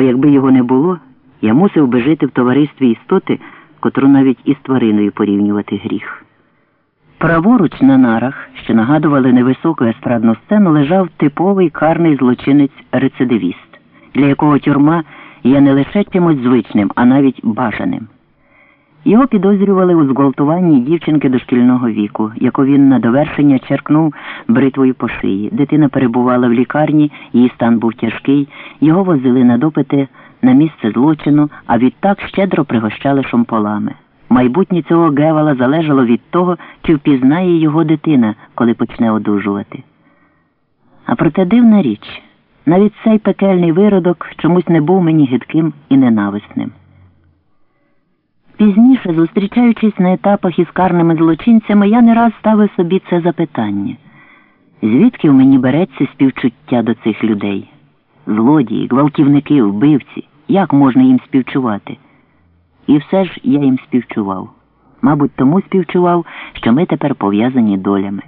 бо якби його не було, я мусив би жити в товаристві істоти, котру навіть із твариною порівнювати гріх. Праворуч на нарах, що нагадували невисоку естрадну сцену, лежав типовий карний злочинець-рецидивіст, для якого тюрма є не лише чимось звичним, а навіть бажаним. Його підозрювали у зґвалтуванні дівчинки дошкільного віку, яку він на довершення черкнув бритвою по шиї. Дитина перебувала в лікарні, її стан був тяжкий, його возили на допити на місце злочину, а відтак щедро пригощали шомполами. Майбутнє цього Гевала залежало від того, чи впізнає його дитина, коли почне одужувати. А проте дивна річ, навіть цей пекельний виродок чомусь не був мені гидким і ненависним. Пізніше, зустрічаючись на етапах із карними злочинцями, я не раз ставив собі це запитання. Звідки в мені береться співчуття до цих людей? Злодії, гвалтівники, вбивці, як можна їм співчувати? І все ж я їм співчував. Мабуть, тому співчував, що ми тепер пов'язані долями.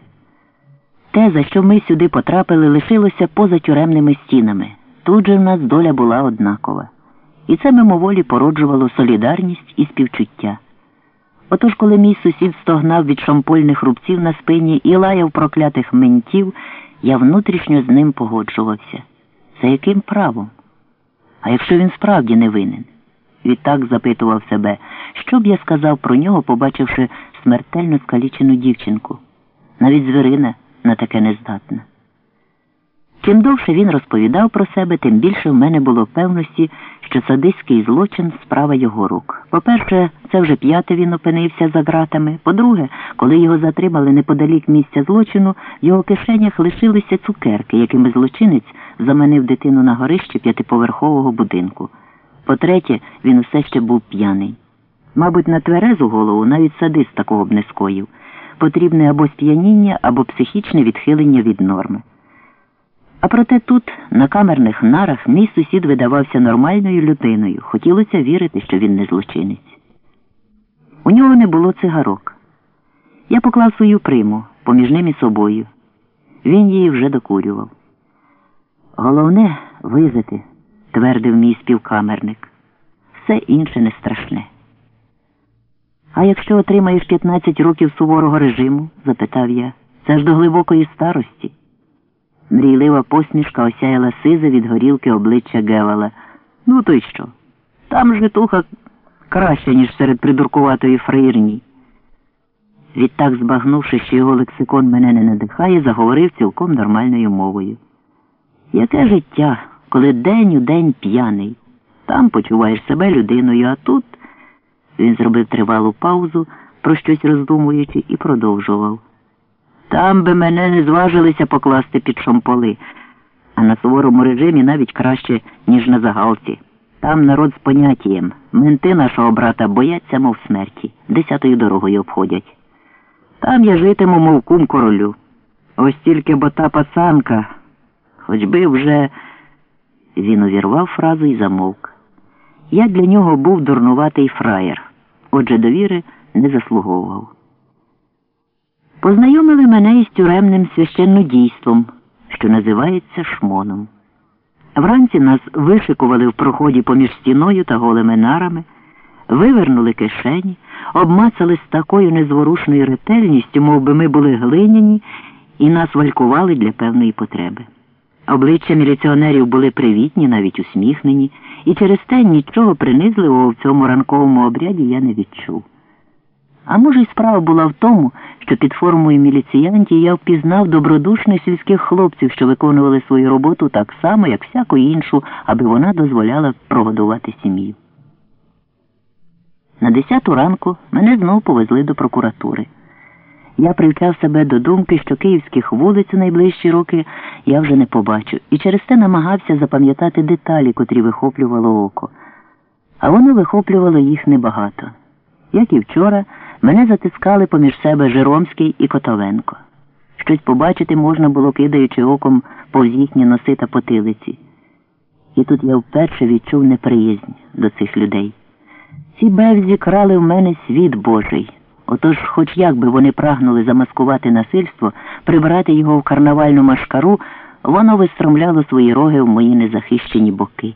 Те, за що ми сюди потрапили, лишилося поза тюремними стінами. Тут же в нас доля була однакова. І це мимоволі породжувало солідарність і співчуття. Отож, коли мій сусід стогнав від шампольних рубців на спині і лаяв проклятих ментів, я внутрішньо з ним погоджувався. За яким правом? А якщо він справді не винен? Відтак запитував себе, що б я сказав про нього, побачивши смертельно скалічену дівчинку. Навіть звірина на таке не здатна. Чим довше він розповідав про себе, тим більше в мене було певності, що садистський злочин справа його рук. По-перше, це вже п'яте він опинився за ґратами. По-друге, коли його затримали неподалік місця злочину, в його кишенях лишилися цукерки, якими злочинець заманив дитину на горищі п'ятиповерхового будинку. По-третє, він усе ще був п'яний. Мабуть, на тверезу голову навіть садист такого б не скоїв. Потрібне або сп'яніння, або психічне відхилення від норми. А проте тут, на камерних нарах, мій сусід видавався нормальною людиною. Хотілося вірити, що він не злочинець. У нього не було цигарок. Я поклав свою приму поміж ним і собою. Він її вже докурював. Головне вижити, твердив мій співкамерник. Все інше не страшне. А якщо отримаєш 15 років суворого режиму? запитав я. Це ж до глибокої старості. Мрійлива посмішка осяяла сизе від горілки обличчя Гевала. Ну то й що? Там житуха краще, ніж серед придуркуватої фраїрні. Відтак, збагнувши, що його лексикон мене не надихає, заговорив цілком нормальною мовою. Яке життя, коли день у день п'яний? Там почуваєш себе людиною, а тут він зробив тривалу паузу, про щось роздумуючи, і продовжував. Там би мене не зважилися покласти під шомполи, а на суворому режимі навіть краще, ніж на загалці. Там народ з поняттям. Менти нашого брата бояться, мов смерті, десятою дорогою обходять. Там я житиму, мов кум королю. Ось тільки бо та пацанка, хоч би вже він увірвав фразу і замовк. Я для нього був дурнуватий фраєр, отже довіри не заслуговував. Познайомили мене із тюремним священнодійством, що називається шмоном. Вранці нас вишикували в проході поміж стіною та голими нарами, вивернули кишені, обмацали з такою незворушною ретельністю, мов би ми були глиняні, і нас валькували для певної потреби. Обличчя міліціонерів були привітні, навіть усміхнені, і через те нічого принизливого в цьому ранковому обряді я не відчув. А може, й справа була в тому, що під формою міліціянтів я впізнав добродушних сільських хлопців, що виконували свою роботу так само, як всяку іншу, аби вона дозволяла прогодувати сім'ю. На десяту ранку мене знов повезли до прокуратури. Я привчав себе до думки, що київських вулиць у найближчі роки я вже не побачу, і через те намагався запам'ятати деталі, котрі вихоплювало око. А воно вихоплювало їх небагато. Як і вчора, мене затискали поміж себе Жиромський і Котовенко. Щось побачити можна було, кидаючи оком повз їхні носи та потилиці. І тут я вперше відчув неприязнь до цих людей. Ці бевзі крали в мене світ Божий. Отож, хоч як би вони прагнули замаскувати насильство, прибрати його в карнавальну машкару, воно вистромляло свої роги в мої незахищені боки.